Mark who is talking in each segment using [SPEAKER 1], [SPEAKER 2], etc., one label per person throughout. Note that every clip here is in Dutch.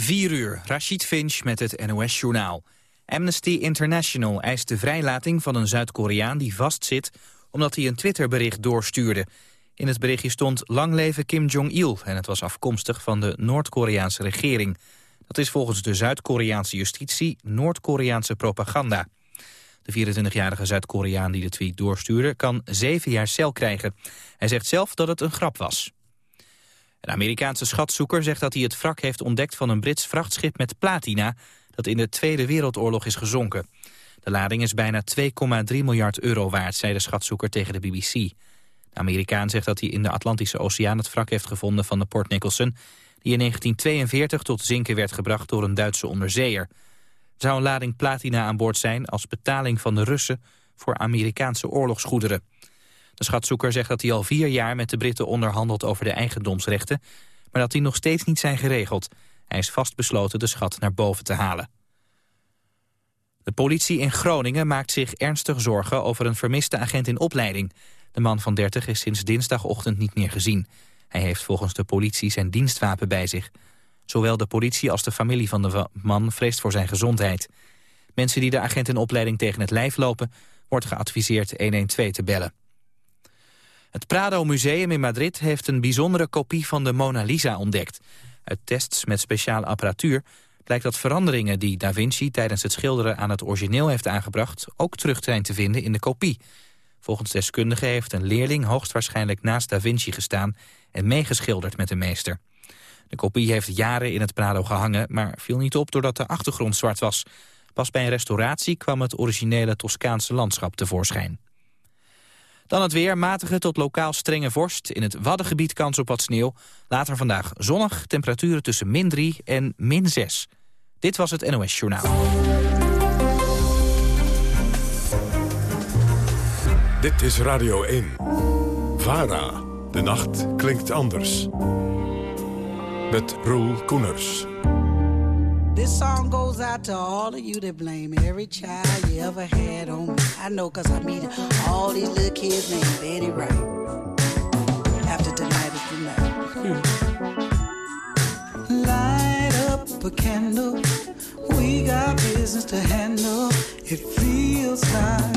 [SPEAKER 1] 4 uur, Rashid Finch met het NOS-journaal. Amnesty International eist de vrijlating van een Zuid-Koreaan die vastzit... omdat hij een Twitterbericht doorstuurde. In het berichtje stond lang leven Kim Jong-il... en het was afkomstig van de Noord-Koreaanse regering. Dat is volgens de Zuid-Koreaanse justitie Noord-Koreaanse propaganda. De 24-jarige Zuid-Koreaan die de tweet doorstuurde... kan zeven jaar cel krijgen. Hij zegt zelf dat het een grap was. Een Amerikaanse schatzoeker zegt dat hij het wrak heeft ontdekt van een Brits vrachtschip met platina dat in de Tweede Wereldoorlog is gezonken. De lading is bijna 2,3 miljard euro waard, zei de schatzoeker tegen de BBC. De Amerikaan zegt dat hij in de Atlantische Oceaan het wrak heeft gevonden van de Port Nicholson, die in 1942 tot zinken werd gebracht door een Duitse onderzeeër. Er zou een lading platina aan boord zijn als betaling van de Russen voor Amerikaanse oorlogsgoederen. De schatzoeker zegt dat hij al vier jaar met de Britten onderhandelt over de eigendomsrechten, maar dat die nog steeds niet zijn geregeld. Hij is vastbesloten de schat naar boven te halen. De politie in Groningen maakt zich ernstig zorgen over een vermiste agent in opleiding. De man van 30 is sinds dinsdagochtend niet meer gezien. Hij heeft volgens de politie zijn dienstwapen bij zich. Zowel de politie als de familie van de man vreest voor zijn gezondheid. Mensen die de agent in opleiding tegen het lijf lopen... wordt geadviseerd 112 te bellen. Het Prado Museum in Madrid heeft een bijzondere kopie van de Mona Lisa ontdekt. Uit tests met speciale apparatuur blijkt dat veranderingen die Da Vinci tijdens het schilderen aan het origineel heeft aangebracht ook terug zijn te vinden in de kopie. Volgens deskundigen heeft een leerling hoogstwaarschijnlijk naast Da Vinci gestaan en meegeschilderd met de meester. De kopie heeft jaren in het Prado gehangen, maar viel niet op doordat de achtergrond zwart was. Pas bij een restauratie kwam het originele Toscaanse landschap tevoorschijn. Dan het weer, matige tot lokaal strenge vorst. In het Waddengebied kans op wat sneeuw. Later vandaag zonnig, temperaturen tussen min 3 en min 6. Dit was het NOS Journaal.
[SPEAKER 2] Dit is Radio 1. VARA. De nacht klinkt anders. Met Roel Koeners.
[SPEAKER 3] This song goes out to all of you that blame every child you ever had on me. I know cause I meet all these little kids named Betty Wright. After tonight is the night. Light up a candle. We got business to handle. It feels like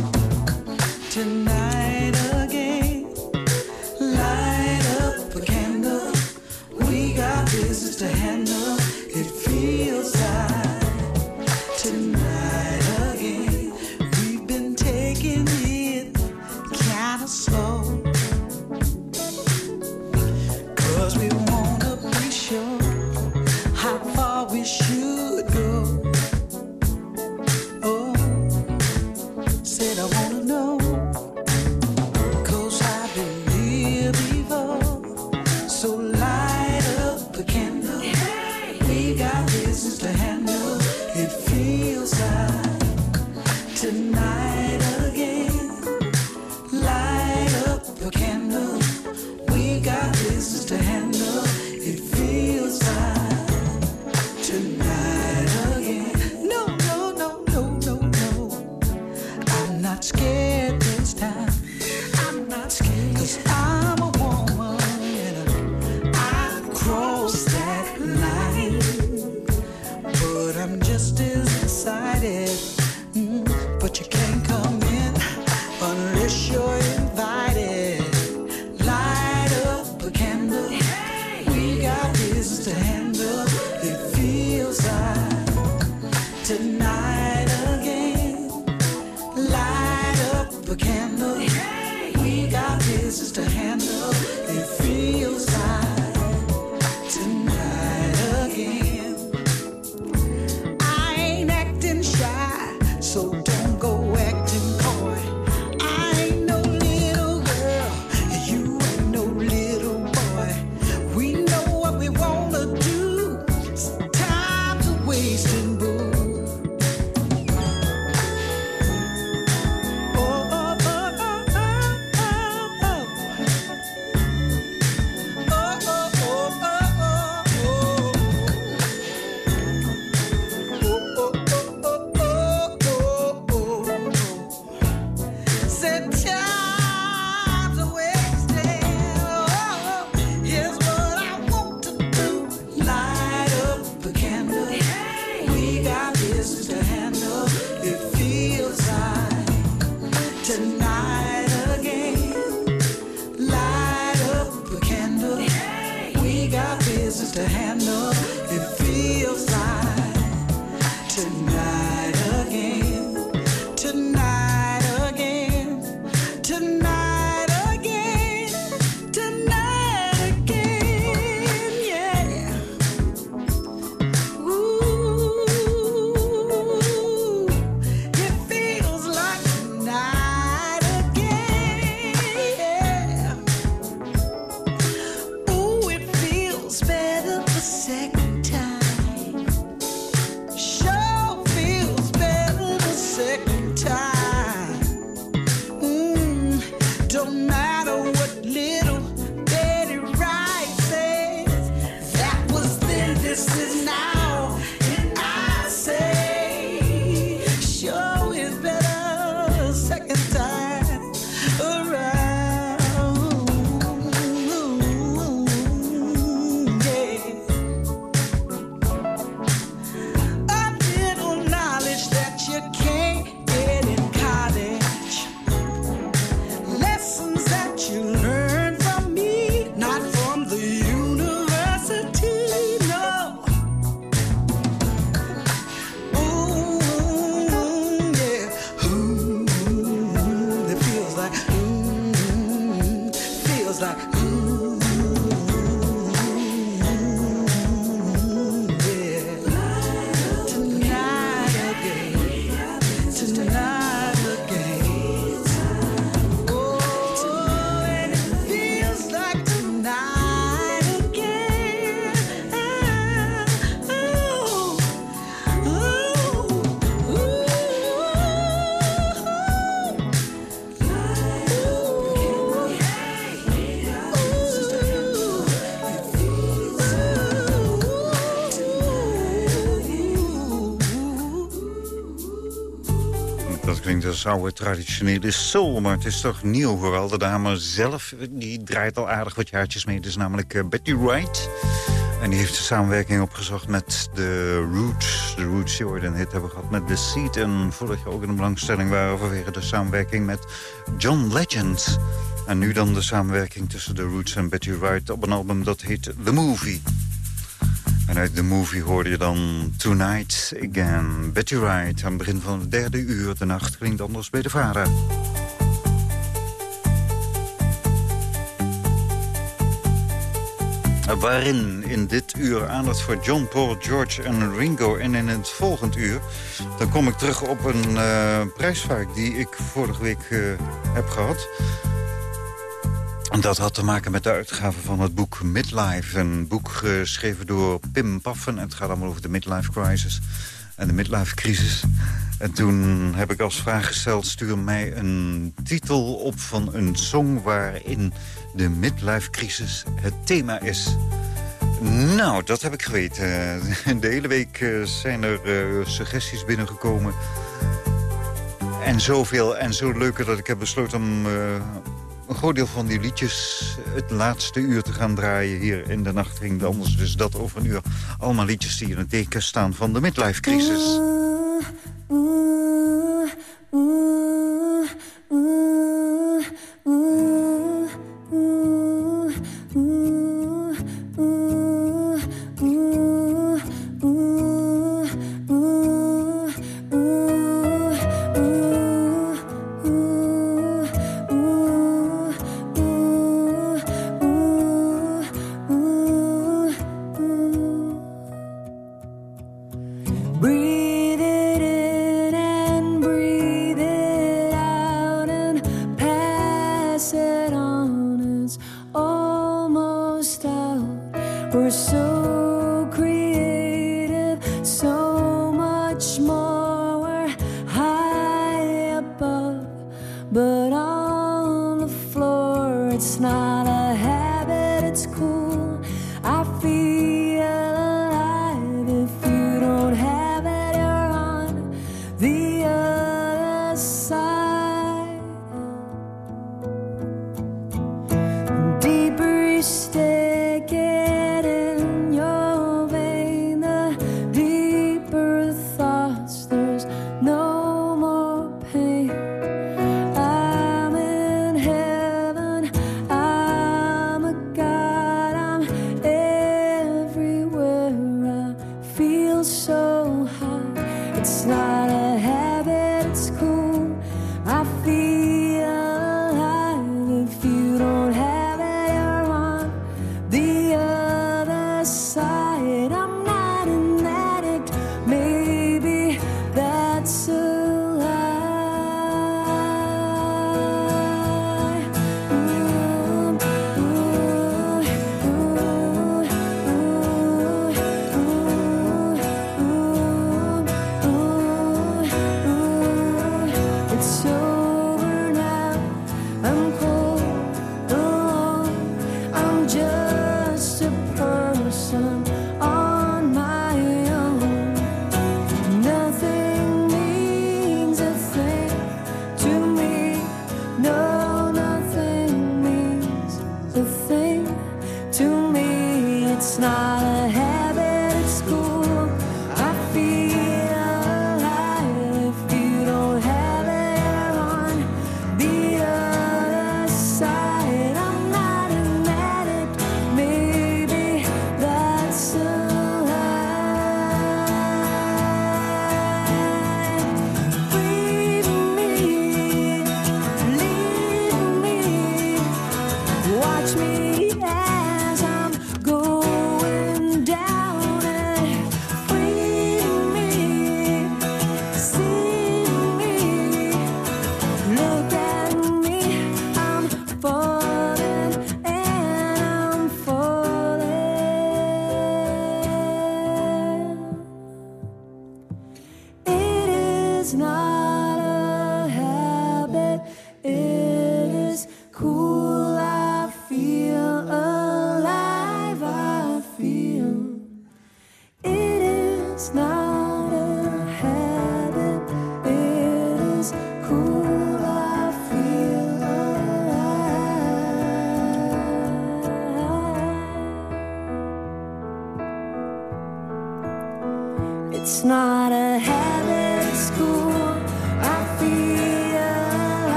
[SPEAKER 3] tonight again. Light up a candle. We got business to handle feel sad.
[SPEAKER 4] Oude traditionele soul. Maar het is toch nieuw, hoewel de dame zelf... die draait al aardig wat jaartjes mee. Het is namelijk uh, Betty Wright. En die heeft de samenwerking opgezocht met de Roots. De Roots die ooit een hit hebben gehad met The Seed. En vorig jaar ook in de belangstelling waren vanwege de samenwerking met John Legend. En nu dan de samenwerking tussen de Roots en Betty Wright op een album dat heet The Movie. En uit de movie hoorde je dan Tonight Again. Betty Wright aan het begin van het derde uur. De nacht klinkt anders bij de vader. Waarin in dit uur aandacht voor John, Paul, George en Ringo. En in het volgend uur dan kom ik terug op een uh, die ik vorige week uh, heb gehad. En dat had te maken met de uitgave van het boek Midlife. Een boek geschreven door Pim Paffen. Het gaat allemaal over de midlife crisis en de midlife crisis. En toen heb ik als vraag gesteld... stuur mij een titel op van een song... waarin de midlife crisis het thema is. Nou, dat heb ik geweten. De hele week eh, zijn er uh, suggesties binnengekomen. En zoveel en zo leuker dat ik heb besloten om een groot deel van die liedjes het laatste uur te gaan draaien. Hier in de nacht ging de anders dus dat over een uur. Allemaal liedjes die in het teken staan van de midlife-crisis.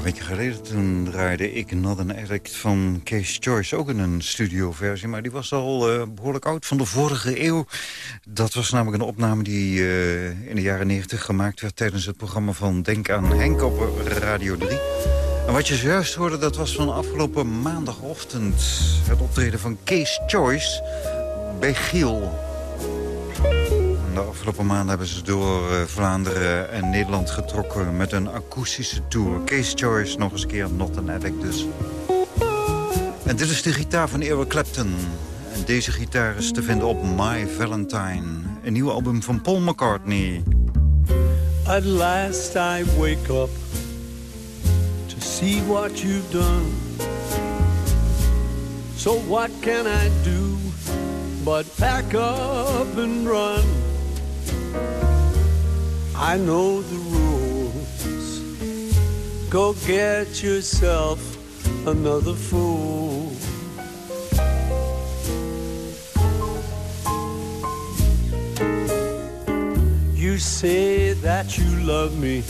[SPEAKER 4] Crisis. weken geleden toen draaide ik Addict van Case Choice. Ook in een studioversie, maar die was al uh, behoorlijk oud van de vorige eeuw. Dat was namelijk een opname die uh, in de jaren 90 gemaakt werd... tijdens het programma van Denk aan Henk op Radio 3. En wat je zojuist hoorde, dat was van afgelopen maandagochtend... het optreden van Case Choice bij Giel de afgelopen maanden hebben ze door uh, Vlaanderen en Nederland getrokken... met een akoestische tour. Case Choice nog eens een keer, Not an Addict dus. En dit is de gitaar van Eric Clapton. En deze gitaar is te vinden op My Valentine. Een nieuw album van Paul McCartney.
[SPEAKER 5] At last I wake up To see what you've done So what can I do But pack up and run I know the rules. Go get yourself another fool. You say that you love me.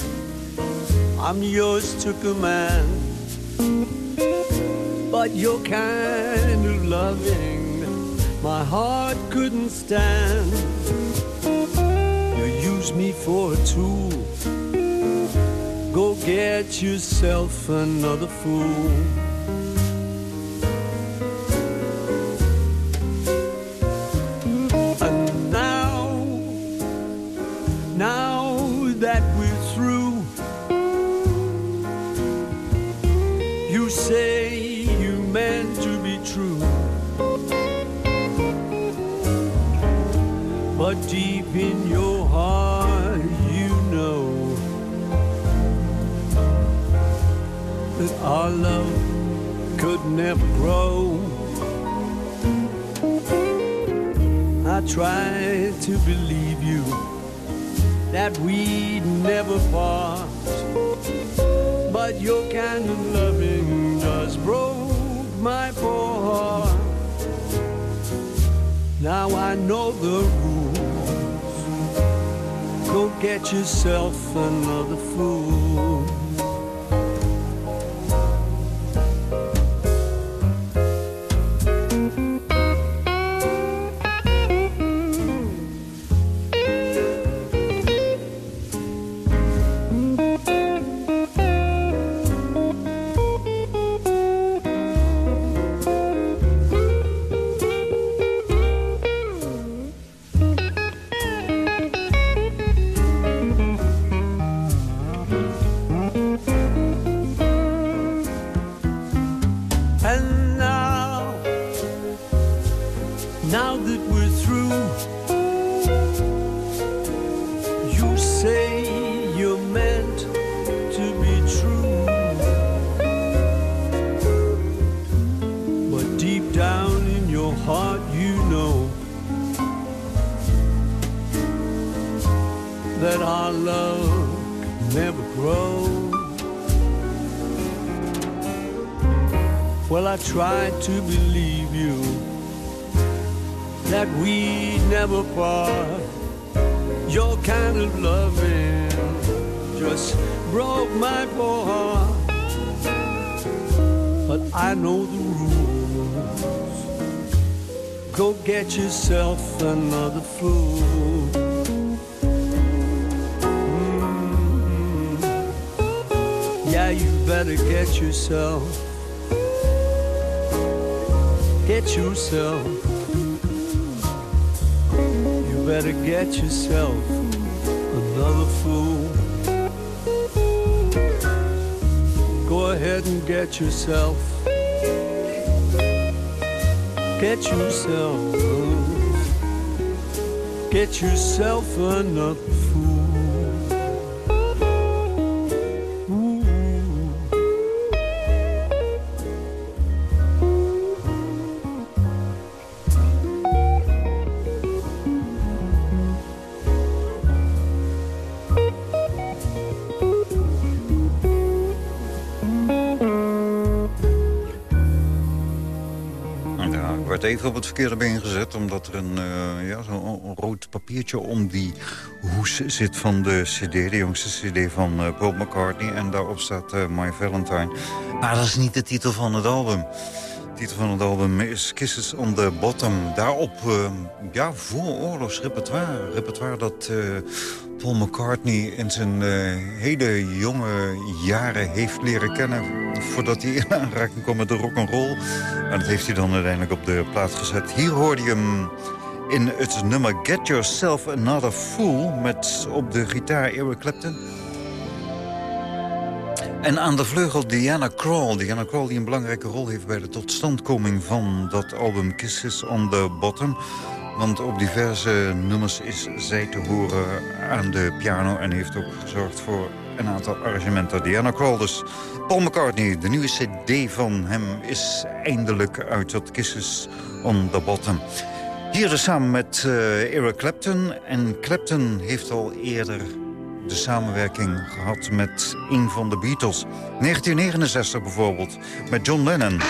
[SPEAKER 5] I'm yours to command. But your kind of loving my heart couldn't stand use me for a tool. Go get yourself another fool. And now, now that we're through, you say you meant to be true. But deep in grow. I tried to believe you that we'd never part, but your kind of loving just broke my poor heart. Now I know the rules. Go get yourself another fool. I tried to believe you that we'd never part. Your kind of loving just broke my poor heart. But I know the rules. Go get yourself another fool. Mm-hmm. Yeah, you better get yourself, get yourself. You better get yourself another fool. Go ahead and get yourself, get yourself, get yourself another
[SPEAKER 4] even op het verkeerde been gezet... omdat er een, uh, ja, zo'n rood papiertje om die hoes zit van de cd. De jongste cd van uh, Paul McCartney. En daarop staat uh, My Valentine. Maar dat is niet de titel van het album. De titel van het album is Kisses on the Bottom. Daarop, ja, vooroorlogsrepertoire. Repertoire dat Paul McCartney in zijn hele jonge jaren heeft leren kennen... voordat hij in aanraking kwam met de rock'n'roll. En dat heeft hij dan uiteindelijk op de plaat gezet. Hier hoorde je hem in het nummer Get Yourself Another Fool... met op de gitaar Eric Clapton. En aan de vleugel Diana Krall. Diana Krall die een belangrijke rol heeft bij de totstandkoming van dat album Kisses on the Bottom... Want op diverse nummers is zij te horen aan de piano... en heeft ook gezorgd voor een aantal arrangementen. Diana dus. Paul McCartney, de nieuwe cd van hem is eindelijk uit. Dat Kisses on the Bottom. Hier dus samen met uh, Eric Clapton. En Clapton heeft al eerder de samenwerking gehad met een van de Beatles. 1969 bijvoorbeeld, met John Lennon.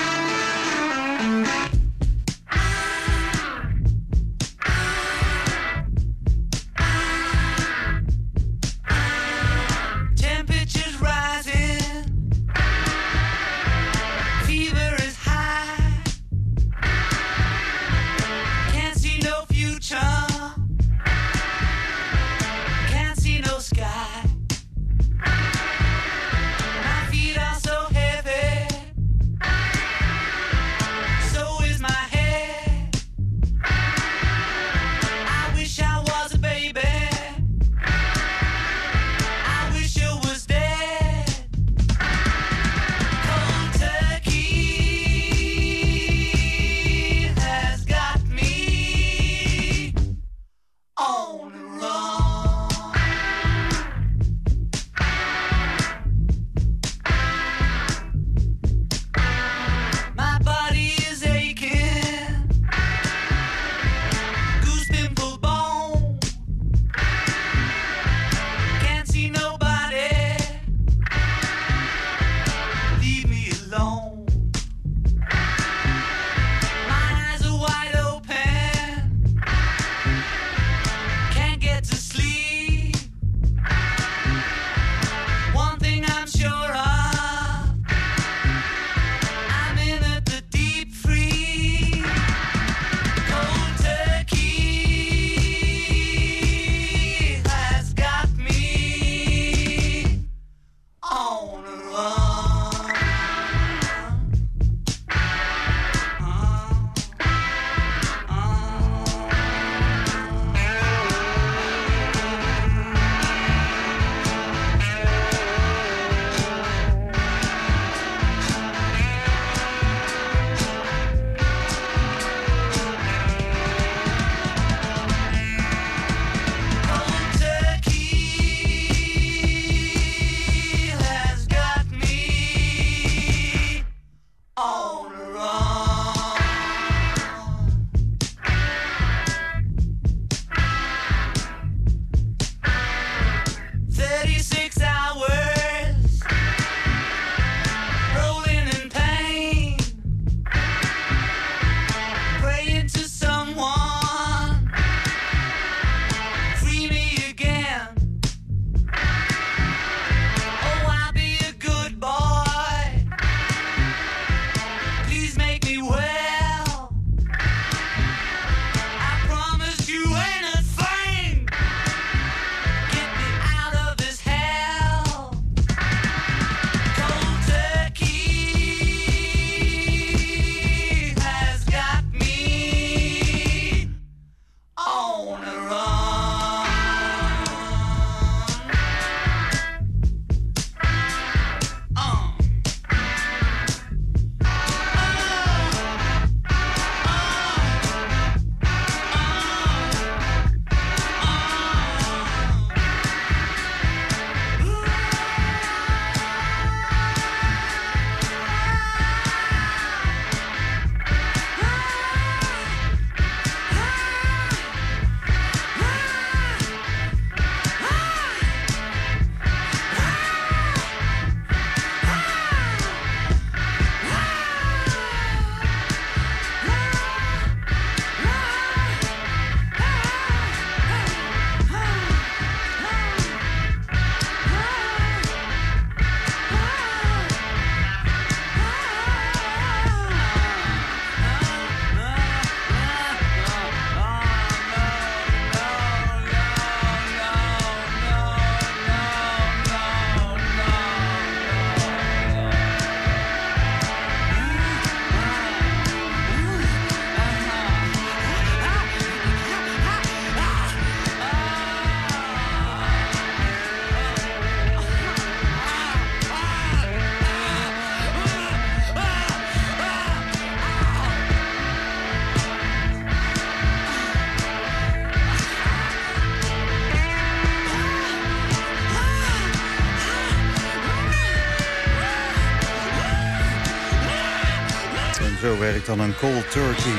[SPEAKER 4] Zo werkt dan een cold turkey.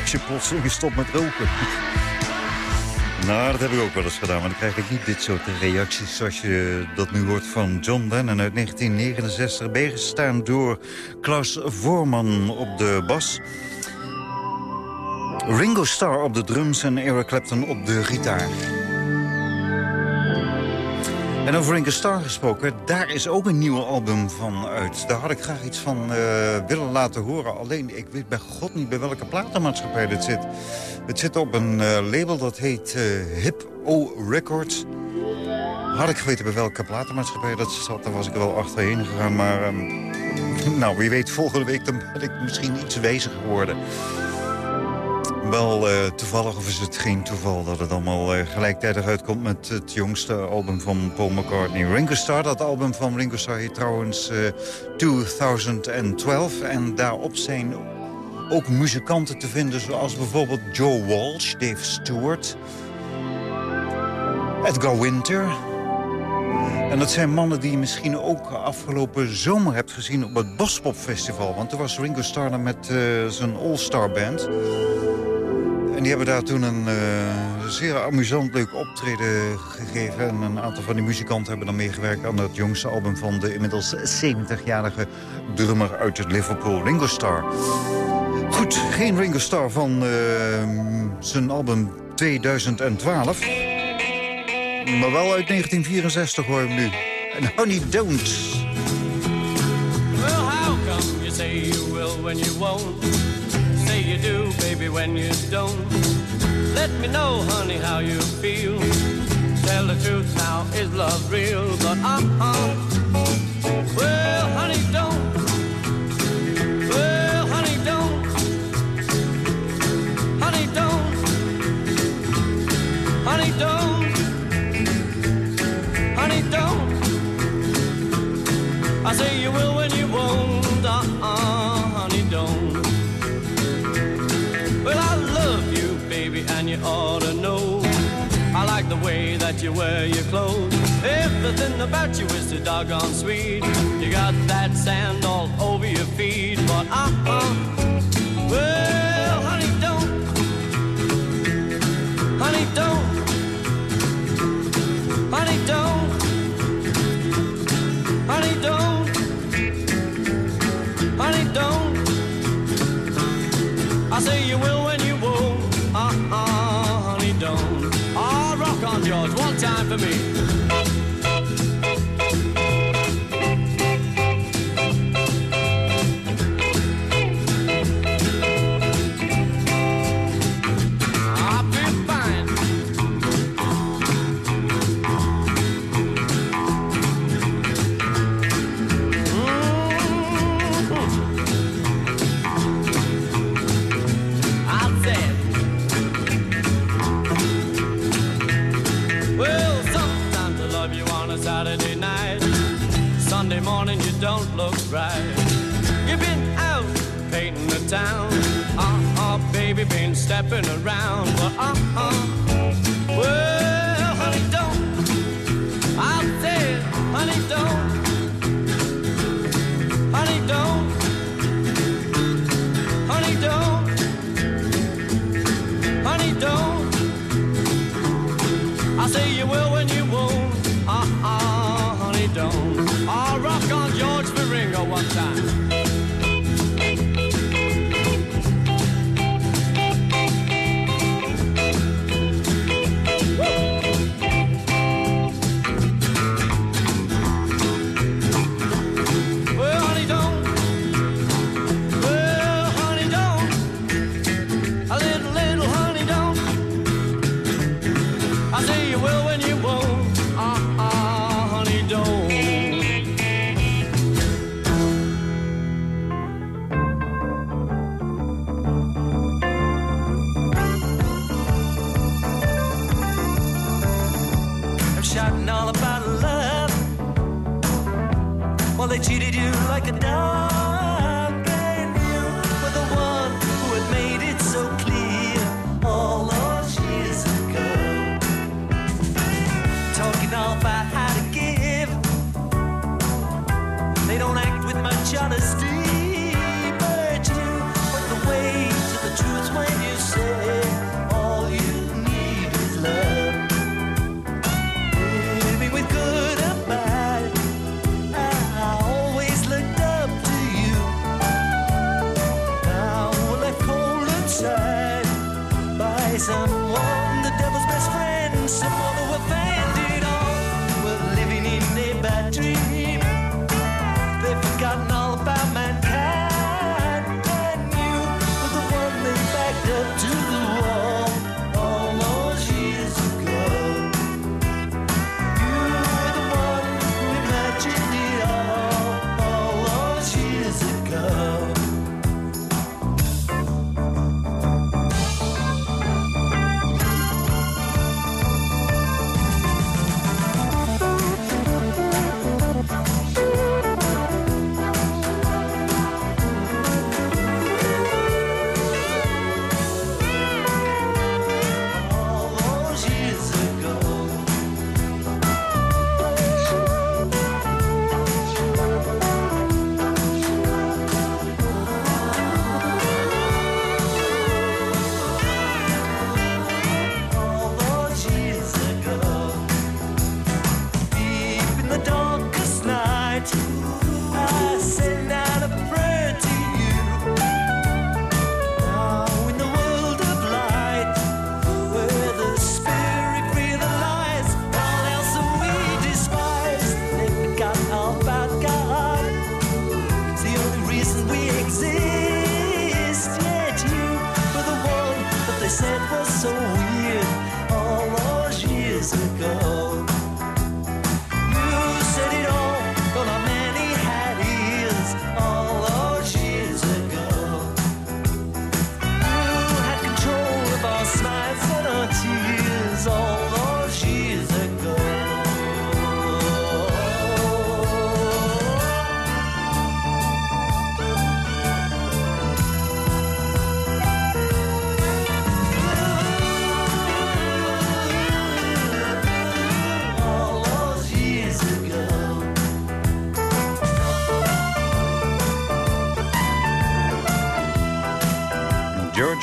[SPEAKER 4] Als je plotseling stopt met roken. Nou, dat heb ik ook wel eens gedaan, maar dan krijg ik niet dit soort reacties... zoals je dat nu hoort van John Lennon uit 1969... bijgestaan door Klaus Voorman op de bas... Ringo Starr op de drums en Eric Clapton op de gitaar. En over Ringo Starr gesproken, daar is ook een nieuw album van uit. Daar had ik graag iets van uh, willen laten horen. Alleen, ik weet bij god niet bij welke platenmaatschappij dit zit. Het zit op een uh, label dat heet uh, Hip O Records. Had ik geweten bij welke platenmaatschappij dat zat, dan was ik wel achterheen gegaan. Maar um, nou, wie weet, volgende week dan ben ik misschien iets wijzer geworden wel uh, toevallig, of is het geen toeval... dat het allemaal uh, gelijktijdig uitkomt met het jongste album van Paul McCartney. Ringo Starr, dat album van Ringo Starr heet trouwens uh, 2012. En daarop zijn ook muzikanten te vinden... zoals bijvoorbeeld Joe Walsh, Dave Stewart... Edgar Winter... En dat zijn mannen die je misschien ook afgelopen zomer hebt gezien op het Bospop Festival. Want toen was Ringo Starr met zijn All-Star Band. Die hebben daar toen een uh, zeer amusant leuk optreden gegeven. En een aantal van die muzikanten hebben dan meegewerkt aan het jongste album van de inmiddels 70-jarige drummer uit het Liverpool, Ringo Starr. Goed, geen Ringo Starr van uh, zijn album 2012. Maar wel uit 1964 hoor ik nu. En Honey Don't.
[SPEAKER 6] Well, how come you say you will when you won't? Say you do, baby, when you don't. Let me know, honey, how you feel. Tell the truth now, is love real? But uh-uh. Well, honey, don't. Well, honey, don't. Honey, don't. Honey, don't. Honey, don't. I say you will when you won't. You wear your clothes. Everything about you is so doggone sweet. You got that sand all over your feet, but uh-uh. Well, honey, don't. Honey, don't. Me. Painting the town. Uh-uh, baby, been stepping around. But uh-uh, well, honey, don't. I said, honey, don't.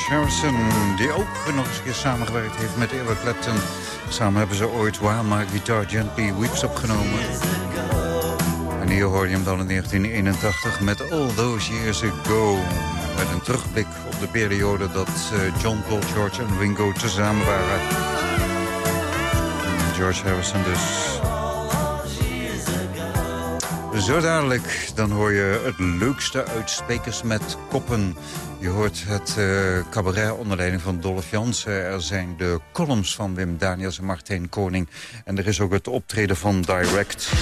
[SPEAKER 6] George
[SPEAKER 4] Harrison, die ook nog eens een keer samengewerkt heeft met Eric Clapton. Samen hebben ze ooit While My Guitar Gently Weeps opgenomen. En hier hoor je hem dan in 1981 met All Those Years Ago. Met een terugblik op de periode dat eh, John, Paul, George en Ringo tezamen waren. George Harrison dus. Zo dadelijk, dan hoor je het leukste uit Spekers met Koppen. Je hoort het eh, cabaret onder leiding van Dolph Jansen. Er zijn de columns van Wim Daniels en Martijn Koning. En er is ook het optreden van Direct.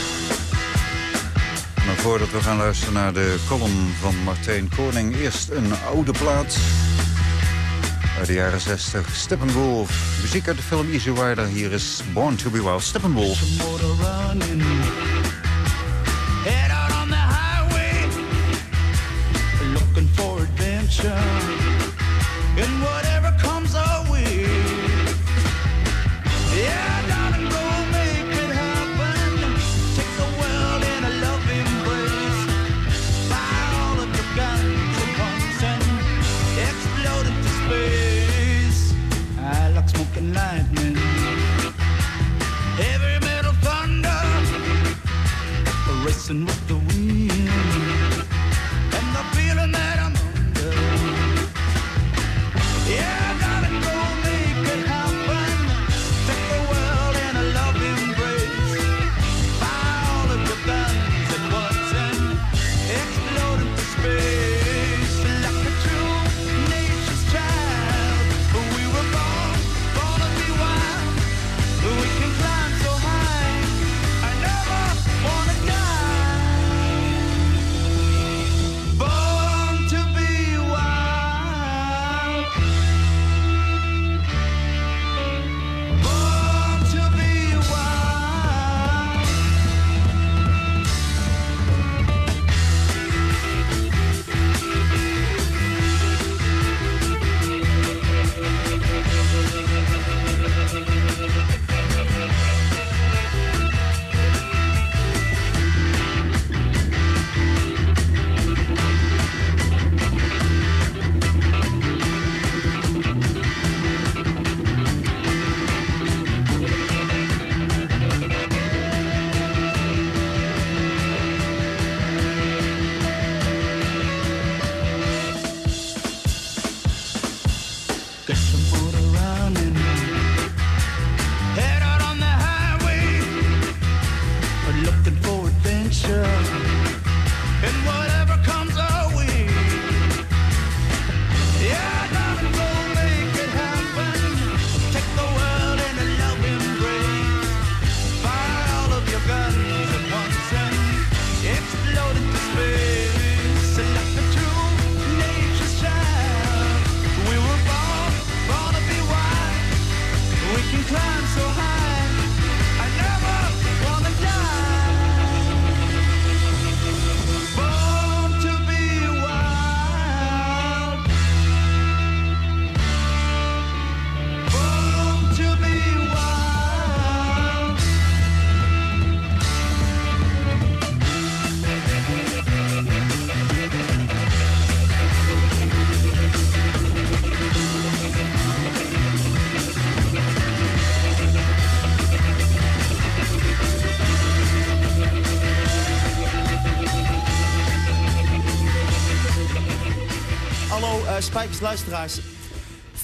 [SPEAKER 4] Maar voordat we gaan luisteren naar de column van Martijn Koning... eerst een oude plaat uit de jaren 60. Steppenwolf. Muziek uit de film Easy Rider. Hier is Born to be Wild. Steppenwolf.
[SPEAKER 7] Head out on the highway, looking for adventure. And whatever and
[SPEAKER 8] Spijkers luisteraars.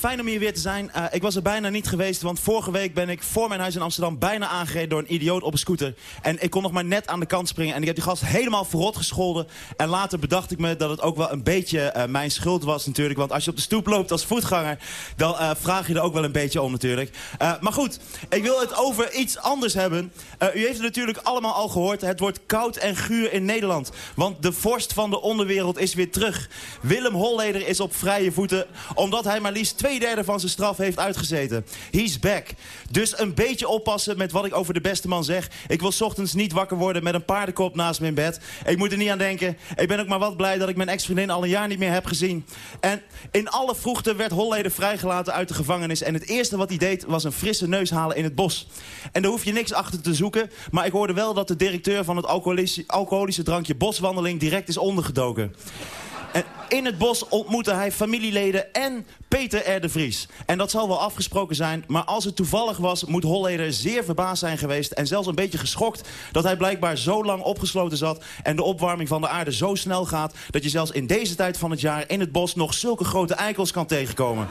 [SPEAKER 8] Fijn om hier weer te zijn. Eh, ik was er bijna niet geweest, want vorige week ben ik voor mijn huis in Amsterdam bijna aangereden door een idioot op een scooter. En ik kon nog maar net aan de kant springen en ik heb die gast helemaal verrot gescholden. En later bedacht ik me dat het ook wel een beetje eh, mijn schuld was natuurlijk. Want als je op de stoep loopt als voetganger, dan eh, vraag je er ook wel een beetje om natuurlijk. Maar goed, ik wil het over iets anders hebben. U heeft het natuurlijk allemaal al gehoord. Het wordt koud en guur in Nederland. Want de vorst van de onderwereld is weer terug. Willem Holleder is op vrije voeten, omdat hij maar liefst twee derde van zijn straf heeft uitgezeten. He's back. Dus een beetje oppassen met wat ik over de beste man zeg. Ik wil ochtends niet wakker worden met een paardenkop naast me in bed. Ik moet er niet aan denken. Ik ben ook maar wat blij dat ik mijn ex-vriendin al een jaar niet meer heb gezien. En in alle vroegte werd Holleder vrijgelaten uit de gevangenis. En het eerste wat hij deed was een frisse neus halen in het bos. En daar hoef je niks achter te zoeken. Maar ik hoorde wel dat de directeur van het alcoholische drankje Boswandeling direct is ondergedoken. En in het bos ontmoette hij familieleden en Peter R. Vries. En dat zal wel afgesproken zijn, maar als het toevallig was... moet Holleder zeer verbaasd zijn geweest en zelfs een beetje geschokt... dat hij blijkbaar zo lang opgesloten zat... en de opwarming van de aarde zo snel gaat... dat je zelfs in deze tijd van het jaar in het bos nog zulke grote eikels kan tegenkomen.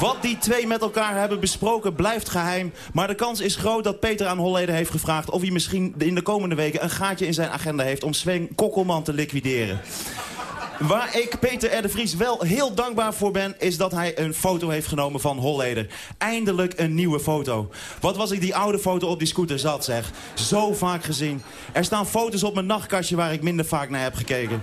[SPEAKER 8] Wat die twee met elkaar hebben besproken blijft geheim. Maar de kans is groot dat Peter aan Holleder heeft gevraagd... of hij misschien in de komende weken een gaatje in zijn agenda heeft... om Sven Kokkelman te liquideren. Waar ik Peter R. de Vries wel heel dankbaar voor ben... is dat hij een foto heeft genomen van Holleder. Eindelijk een nieuwe foto. Wat was ik die oude foto op die scooter zat, zeg. Zo vaak gezien. Er staan foto's op mijn nachtkastje waar ik minder vaak naar heb gekeken.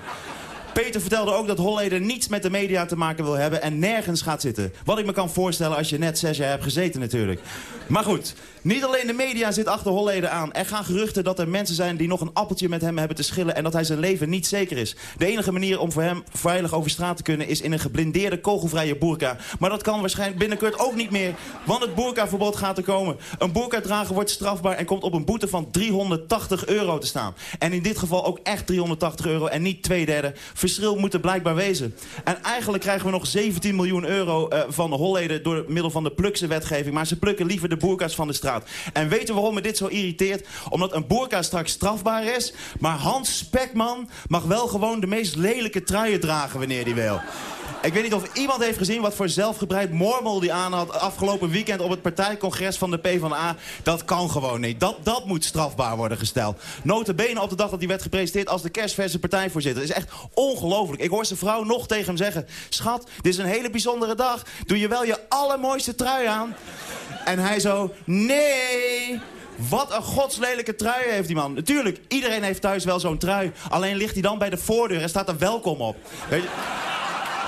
[SPEAKER 8] Peter vertelde ook dat Holleder niets met de media te maken wil hebben... en nergens gaat zitten. Wat ik me kan voorstellen als je net zes jaar hebt gezeten natuurlijk. Maar goed, niet alleen de media zit achter Holleder aan. Er gaan geruchten dat er mensen zijn die nog een appeltje met hem hebben te schillen... en dat hij zijn leven niet zeker is. De enige manier om voor hem veilig over straat te kunnen... is in een geblindeerde kogelvrije boerka. Maar dat kan waarschijnlijk binnenkort ook niet meer... want het boerkaverbod gaat er komen. Een boerka dragen wordt strafbaar en komt op een boete van 380 euro te staan. En in dit geval ook echt 380 euro en niet twee derde. Verschil moet er blijkbaar wezen. En eigenlijk krijgen we nog 17 miljoen euro uh, van de Holleden... door middel van de plukse wetgeving. Maar ze plukken liever de boerka's van de straat. En u waarom me dit zo irriteert? Omdat een boerka straks strafbaar is. Maar Hans Spekman mag wel gewoon de meest lelijke truien dragen wanneer hij wil. Ik weet niet of iemand heeft gezien wat voor zelfgebreid mormel die aan had afgelopen weekend op het partijcongres van de PvdA. Dat kan gewoon niet. Dat, dat moet strafbaar worden gesteld. Notabene op de dag dat hij werd gepresenteerd als de kerstverse partijvoorzitter. Dat is echt ongelooflijk. Ik hoor zijn vrouw nog tegen hem zeggen... Schat, dit is een hele bijzondere dag. Doe je wel je allermooiste trui aan? En hij zo, nee... Wat een godslelijke trui heeft die man. Natuurlijk, iedereen heeft thuis wel zo'n trui. Alleen ligt hij dan bij de voordeur en staat er welkom op. Weet je?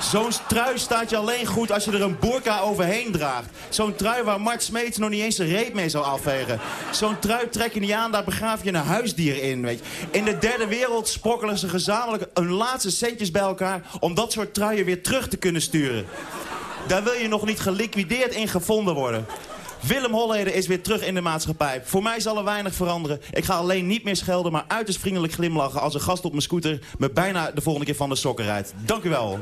[SPEAKER 8] Zo'n trui staat je alleen goed als je er een burka overheen draagt. Zo'n trui waar Mart Smeets nog niet eens een reep mee zou afvegen. Zo'n trui trek je niet aan, daar begraaf je een huisdier in. Weet je. In de derde wereld sprokkelen ze gezamenlijk hun laatste centjes bij elkaar... om dat soort truien weer terug te kunnen sturen. Daar wil je nog niet geliquideerd in gevonden worden. Willem Holleder is weer terug in de maatschappij. Voor mij zal er weinig veranderen. Ik ga alleen niet meer schelden, maar uiterst vriendelijk glimlachen... als een gast op mijn scooter me bijna de volgende keer van de sokken rijdt. Dank u wel.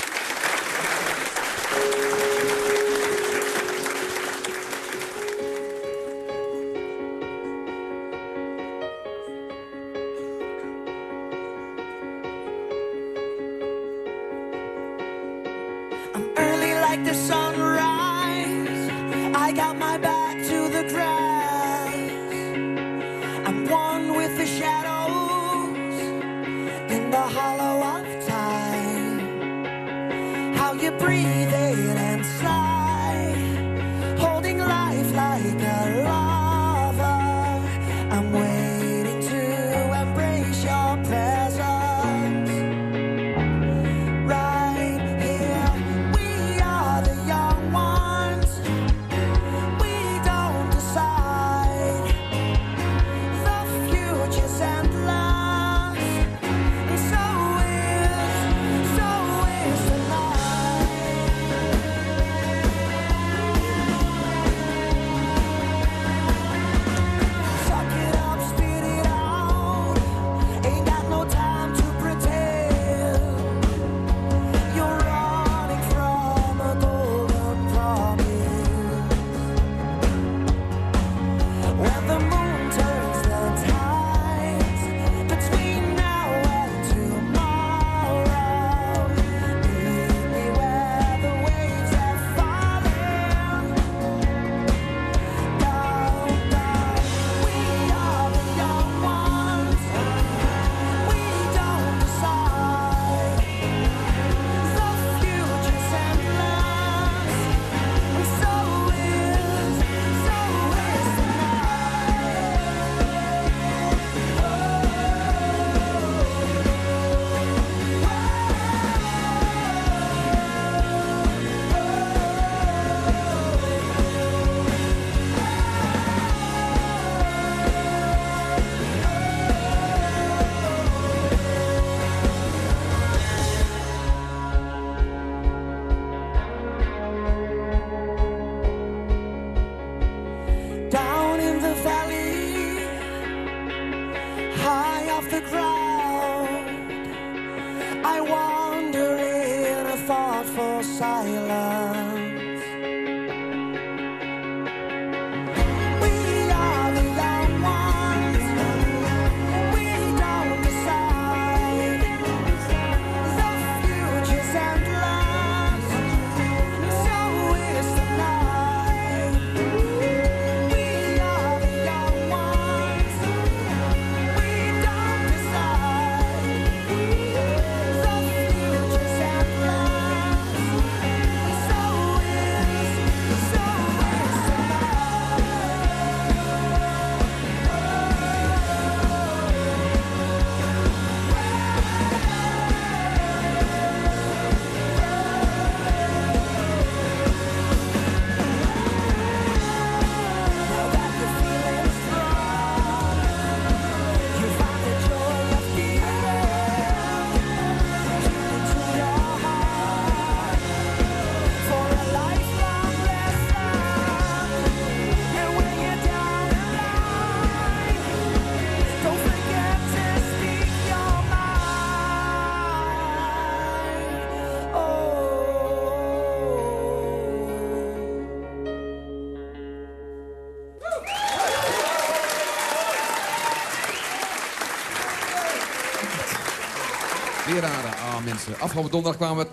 [SPEAKER 9] Mensen. Afgelopen donderdag kwamen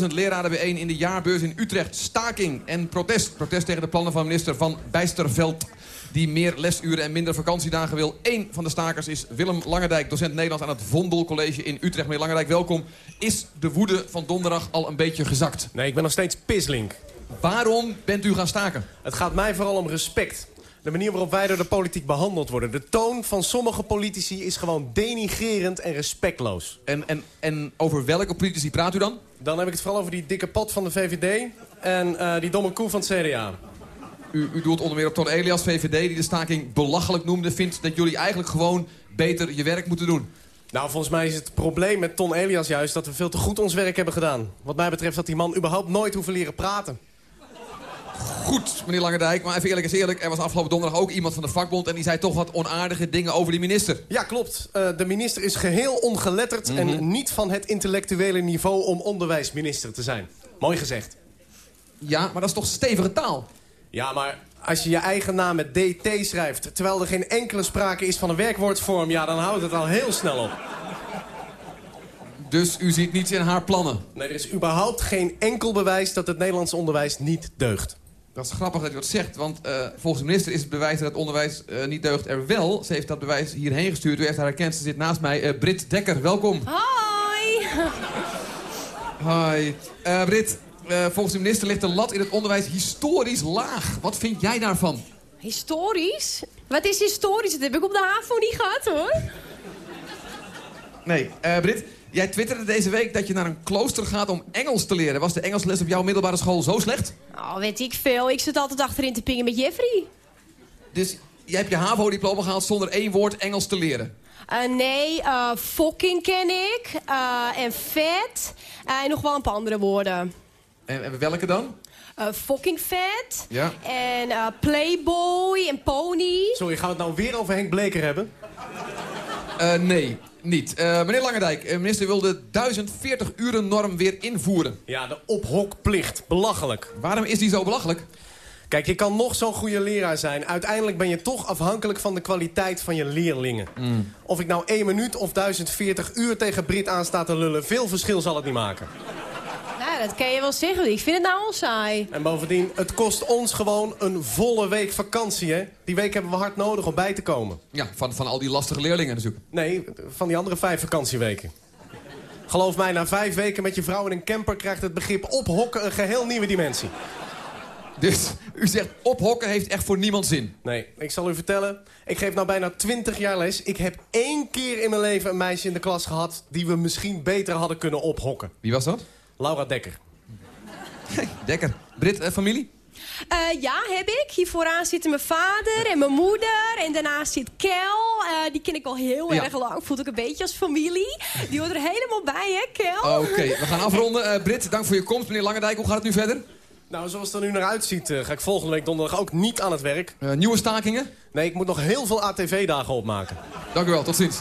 [SPEAKER 9] 20.000 leraren bijeen in de jaarbeurs in Utrecht. Staking en protest. Protest tegen de plannen van minister Van Bijsterveld die meer lesuren en minder vakantiedagen wil. Eén van de stakers is Willem Langendijk, docent Nederlands aan het Vondel College in Utrecht. Meneer Langendijk, welkom. Is de woede van donderdag al een beetje gezakt?
[SPEAKER 10] Nee, ik ben nog steeds pislink.
[SPEAKER 9] Waarom bent u gaan staken?
[SPEAKER 10] Het gaat mij vooral om respect. De manier waarop wij door de politiek behandeld worden. De toon van sommige politici is gewoon denigrerend en respectloos.
[SPEAKER 9] En, en, en over welke politici praat u dan?
[SPEAKER 10] Dan heb ik het vooral over die dikke pot van de VVD en eh, die domme koe van het CDA.
[SPEAKER 9] U, u doelt onder meer op Ton Elias, VVD, die de staking belachelijk noemde. Vindt dat jullie eigenlijk gewoon beter je werk moeten doen.
[SPEAKER 10] Nou, volgens mij is het probleem met Ton Elias juist dat we veel te goed ons werk hebben gedaan. Wat mij betreft had die man überhaupt nooit hoeven leren praten.
[SPEAKER 9] Goed, meneer Langendijk, maar even eerlijk is eerlijk. Er was afgelopen donderdag ook iemand van de vakbond... en die zei toch wat onaardige dingen over die minister.
[SPEAKER 10] Ja, klopt. Eh, de minister is geheel ongeletterd
[SPEAKER 9] Mhm.
[SPEAKER 10] en niet van het intellectuele niveau om onderwijsminister te zijn. Mooi gezegd.
[SPEAKER 9] Ja, maar dat is toch stevige taal?
[SPEAKER 10] Ja, maar als je je eigen naam met DT schrijft... terwijl er geen enkele sprake is van een werkwoordvorm... ja, dan houdt het al heel snel op.
[SPEAKER 9] Dus u ziet niets in haar plannen?
[SPEAKER 10] Nee, er is überhaupt geen enkel bewijs dat het Nederlandse onderwijs niet deugt.
[SPEAKER 9] Dat is grappig dat u dat zegt, want eh, volgens de minister is het bewijs dat het onderwijs eh, niet deugt er wel. Ze heeft dat bewijs hierheen gestuurd. U heeft haar herkend, ze zit naast mij. Eh Brit Dekker, welkom.
[SPEAKER 11] Hoi!
[SPEAKER 9] Hi. Eh Brit, volgens de minister ligt de lat in het onderwijs historisch laag. Wat vind jij daarvan?
[SPEAKER 11] Historisch? Wat is historisch? Dat heb ik op de HAVO niet gehad, hoor.
[SPEAKER 9] Nee, Brit, jij twitterde deze week dat je naar een klooster gaat om Engels te leren. Was de Engelsles op jouw middelbare school zo slecht?
[SPEAKER 11] Oh, weet ik veel. Ik zit altijd achterin te pingen met Jeffrey.
[SPEAKER 9] Dus jij hebt je HAVO-diploma gehaald zonder één woord Engels te leren.
[SPEAKER 11] Eh, nee, eh fucking ken ik. Eh, en vet. En nog wel een paar andere woorden.
[SPEAKER 9] En, en welke dan?
[SPEAKER 11] Fucking vet.
[SPEAKER 9] Ja.
[SPEAKER 11] En playboy en pony.
[SPEAKER 10] Sorry, gaan we het nou weer over Henk Bleker hebben?
[SPEAKER 9] Eh, nee, niet. Eh, meneer Langendijk, de minister wil de 1040 uren norm weer invoeren.
[SPEAKER 10] Ja, de ophokplicht. Belachelijk.
[SPEAKER 9] Waarom is die zo belachelijk?
[SPEAKER 10] Kijk, je kan nog zo'n goede leraar zijn. Uiteindelijk ben je toch afhankelijk van de kwaliteit van je leerlingen. Of ik nou 1 minuut of 1040 uur tegen Brit aan sta te lullen... veel verschil zal het niet maken.
[SPEAKER 11] Dat kan je wel zeggen. Ik vind het nou al saai.
[SPEAKER 10] En bovendien, het kost ons gewoon een volle week vakantie, hè? Die week hebben we hard nodig om bij te komen.
[SPEAKER 9] Ja, van, van al die lastige leerlingen natuurlijk.
[SPEAKER 10] Nee, van die andere vijf vakantieweken. Geloof mij, na vijf weken met je vrouw in een camper... krijgt het begrip ophokken een geheel nieuwe dimensie.
[SPEAKER 9] Dus u zegt ophokken heeft echt voor niemand zin.
[SPEAKER 10] Nee, ik zal u vertellen. Ik geef nou bijna 20 jaar les. Ik heb één keer in mijn leven een meisje in de klas gehad... die we misschien beter hadden kunnen ophokken.
[SPEAKER 9] Wie was dat?
[SPEAKER 10] Laura Dekker.
[SPEAKER 9] Dekker. Brit, eh, familie?
[SPEAKER 11] Eh, ja, heb ik. Hier vooraan zitten mijn vader en mijn moeder. En daarnaast zit Kel. Eh, die ken ik al heel
[SPEAKER 9] Ja.
[SPEAKER 11] erg lang. Voelt ook een beetje als familie. Die hoort er helemaal bij, hè, Kel?
[SPEAKER 9] Oké, we gaan afronden. Eh, Brit, dank voor je komst. Meneer Langendijk, hoe gaat het nu verder?
[SPEAKER 10] Nou, zoals het er nu naar uitziet... ga ik volgende week donderdag ook niet aan het werk.
[SPEAKER 9] Nieuwe stakingen?
[SPEAKER 10] Nee, ik moet nog heel veel ATV-dagen opmaken.
[SPEAKER 9] Dank u wel, tot ziens.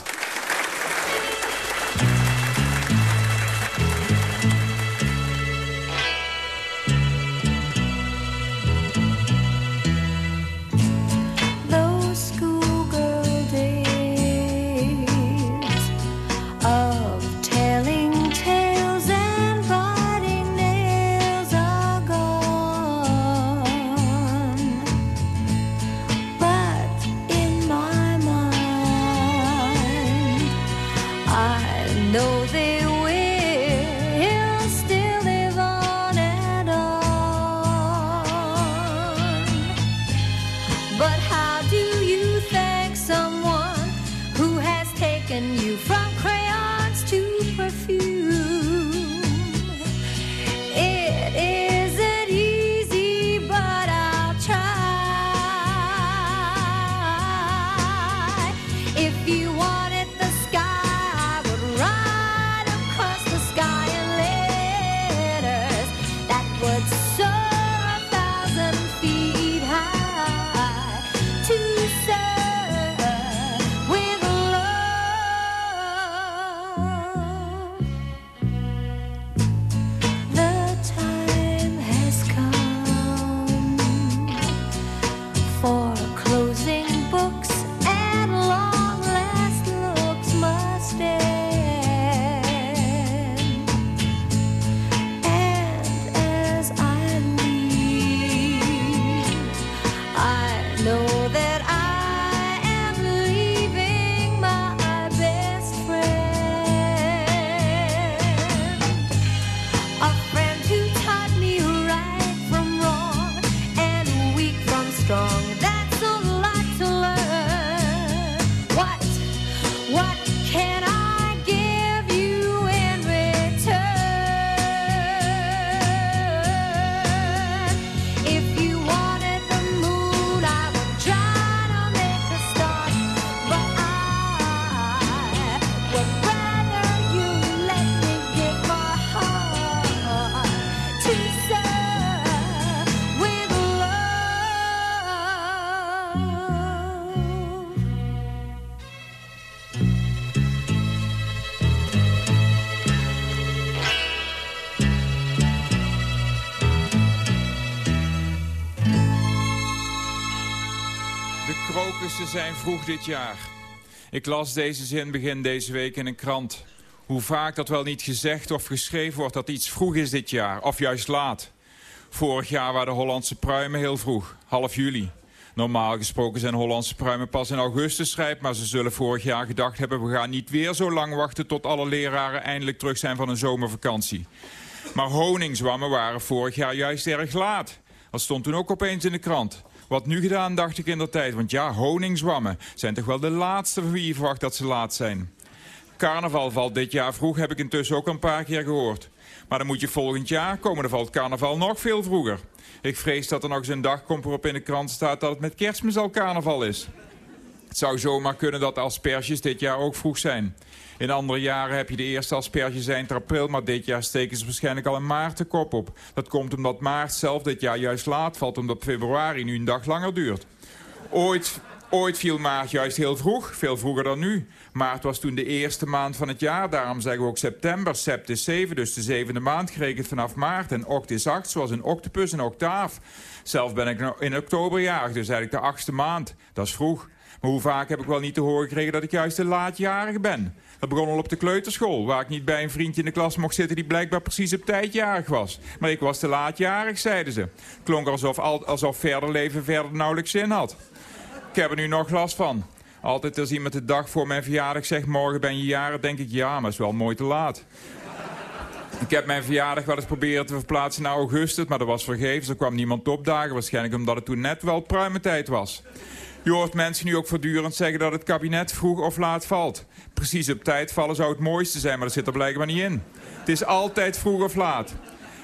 [SPEAKER 12] Dit jaar. Ik las deze zin begin deze week in een krant. Hoe vaak dat wel niet gezegd of geschreven wordt dat iets vroeg is dit jaar, of juist laat. Vorig jaar waren de Hollandse pruimen heel vroeg, half juli. Normaal gesproken zijn Hollandse pruimen pas in augustus rijp... maar ze zullen vorig jaar gedacht hebben... we gaan niet weer zo lang wachten tot alle leraren eindelijk terug zijn van een zomervakantie. Maar honingzwammen waren vorig jaar juist erg laat. Dat stond toen ook opeens in de krant. Wat nu gedaan, dacht ik in de tijd. Want ja, honingzwammen zijn toch wel de laatste van wie je verwacht dat ze laat zijn. Carnaval valt dit jaar vroeg, heb ik intussen ook een paar keer gehoord. Maar dan moet je volgend jaar komen, dan valt carnaval nog veel vroeger. Ik vrees dat er nog eens een dag komt waarop in de krant staat dat het met kerstmis al carnaval is. Het zou zomaar kunnen dat asperges dit jaar ook vroeg zijn. In andere jaren heb je de eerste asperges eind april... maar dit jaar steken ze waarschijnlijk al in maart de kop op. Dat komt omdat maart zelf dit jaar juist laat valt... omdat februari nu een dag langer duurt. Ooit, ooit viel maart juist heel vroeg, veel vroeger dan nu. Maart was toen de eerste maand van het jaar. Daarom zeggen we ook september. Sept is 7, dus de zevende maand gerekend vanaf maart. En oct is 8, zoals een octopus en octaaf. Zelf ben ik nou in oktober dus eigenlijk de achtste maand. Dat is vroeg. Maar hoe vaak heb ik wel niet te horen gekregen dat ik juist de laatjarige ben? Dat begon al op de kleuterschool, waar ik niet bij een vriendje in de klas mocht zitten die blijkbaar precies op tijd jarig was. Maar ik was te laatjarig, zeiden ze. Klonk alsof, al, alsof verder leven verder nauwelijks zin had. Ik heb er nu nog last van. Altijd als iemand de dag voor mijn verjaardag zegt... morgen ben je jarig, denk ik ja, maar is wel mooi te laat. Ik heb mijn verjaardag wel eens proberen te verplaatsen naar augustus... maar dat was vergeefs, er kwam niemand opdagen. Waarschijnlijk omdat het toen net wel pruimentijd was. Je hoort mensen nu ook voortdurend zeggen dat het kabinet vroeg of laat valt. Precies op tijd vallen zou het mooiste zijn, maar dat zit er blijkbaar niet in. Het is altijd vroeg of laat.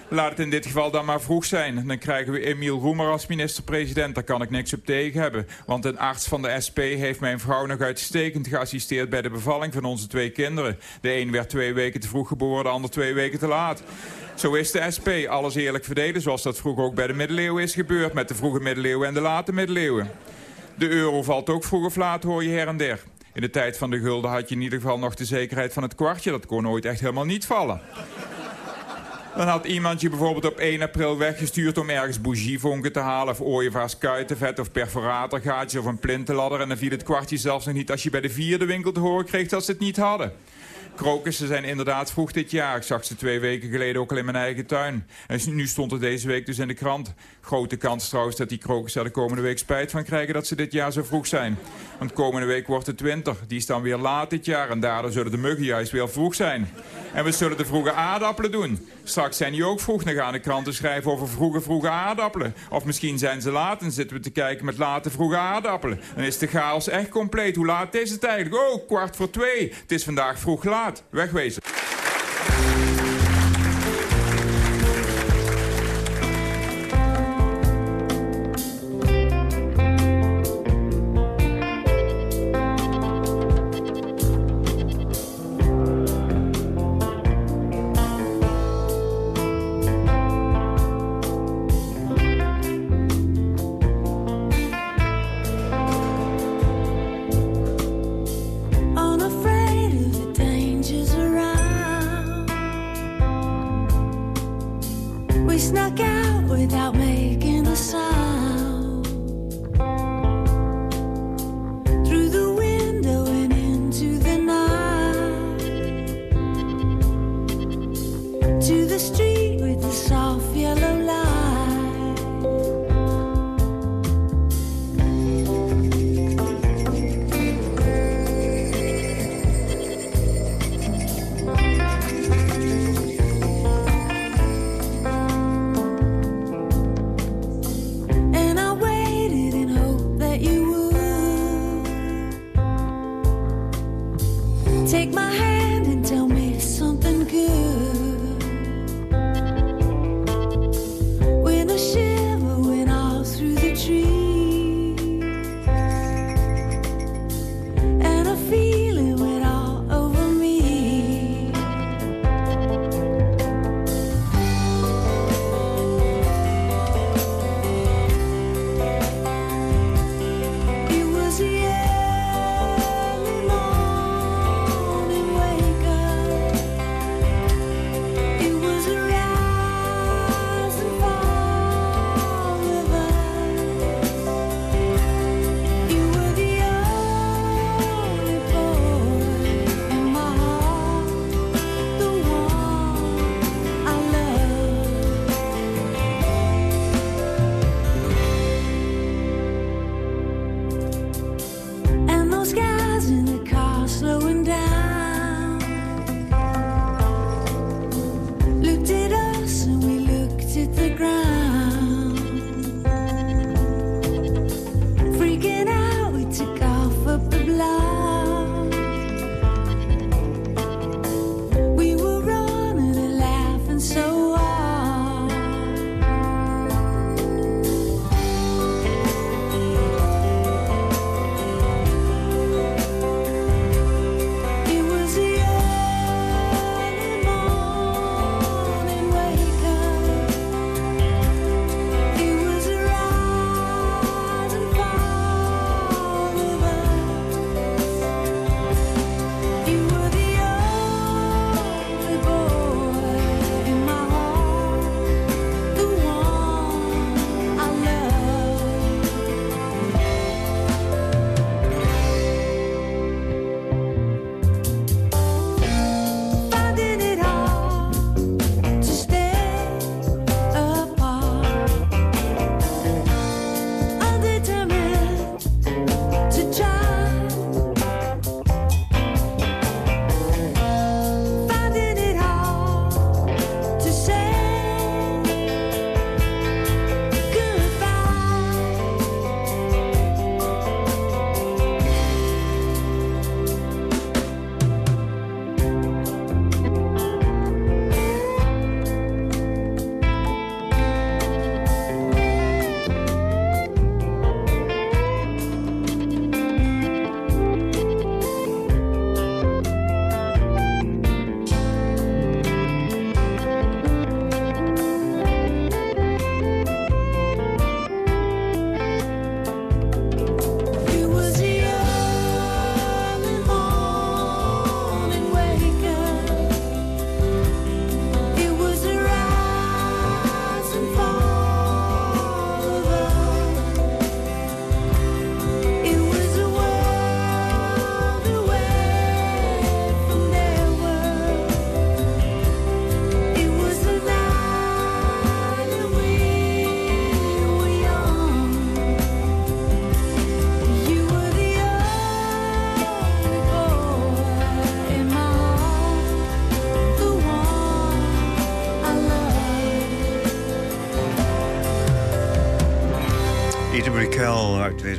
[SPEAKER 12] Laat het in dit geval dan maar vroeg zijn. Dan krijgen we Emiel Roemer als minister-president. Daar kan ik niks op tegen hebben. Want een arts van de SP heeft mijn vrouw nog uitstekend geassisteerd... bij de bevalling van onze twee kinderen. De een werd twee weken te vroeg geboren, de ander twee weken te laat. Zo is de SP alles eerlijk verdelen... zoals dat vroeger ook bij de middeleeuwen is gebeurd... met de vroege middeleeuwen en de late middeleeuwen. De euro valt ook vroeg of laat, hoor je her en der. In de tijd van de gulden had je in ieder geval nog de zekerheid van het kwartje. Dat kon nooit echt helemaal niet vallen. Dan had iemand je bijvoorbeeld op 1 april weggestuurd om ergens bougievonken te halen... of ooievaars kuitenvet of perforatorgaatjes of een plintenladder... en dan viel het kwartje zelfs nog niet als je bij de vierde winkel te horen kreeg dat ze het niet hadden. Krokussen zijn inderdaad vroeg dit jaar. Ik zag ze twee weken geleden ook al in mijn eigen tuin. En nu stond het deze week dus in de krant. Grote kans trouwens dat die krokussen er de komende week spijt van krijgen... dat ze dit jaar zo vroeg zijn. Want komende week wordt het winter. Die is dan weer laat dit jaar. En daardoor zullen de muggen juist weer vroeg zijn. En we zullen de vroege aardappelen doen. Straks zijn die ook vroeg. Dan gaan de kranten schrijven over vroege, vroege aardappelen. Of misschien zijn ze laat en zitten we te kijken met late, vroege aardappelen. Dan is de chaos echt compleet. Hoe laat is het eigenlijk? Oh, kwart voor twee. Het is vandaag vroeg laat. Wegwezen.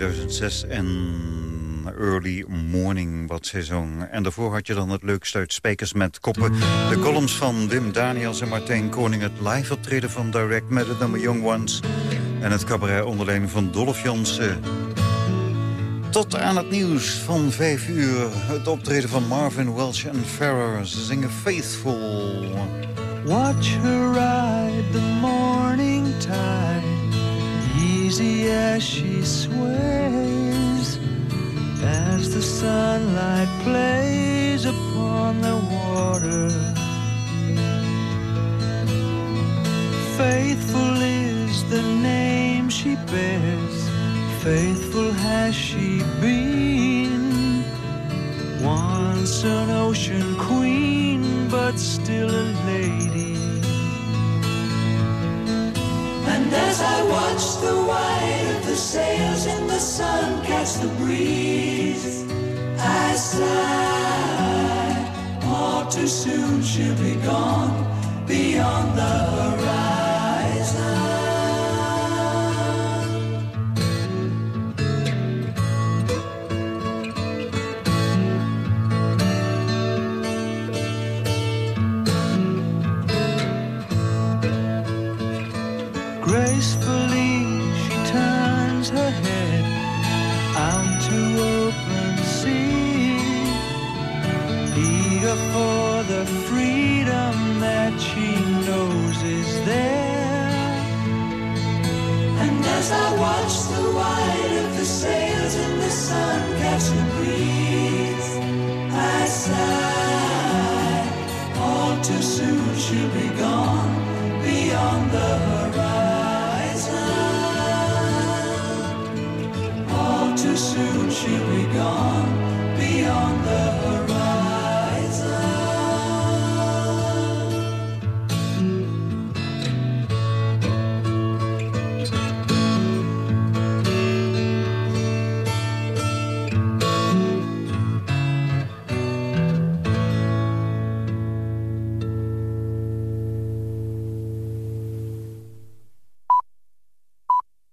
[SPEAKER 4] 2006 en Early Morning, wat zong. En daarvoor had je dan het leukste uit Spijkers met Koppen. De columns van Wim Daniels en Martijn Koning. Het live optreden van Direct met het Young Ones. En het cabaret onder leiding van Dolph Jansen. Tot aan het nieuws van 5 uur. Het optreden van Marvin Welsh en Farrer. Ze zingen Faithful.
[SPEAKER 13] Watch her ride the morning easy as she sways, as the sunlight plays upon the water. Faithful is the name she bears, faithful has she been. Once an ocean queen, but still a lady.
[SPEAKER 14] And as I watch the white of the sails in the sun catch the breeze, I sigh. All too soon she'll be gone beyond the horizon.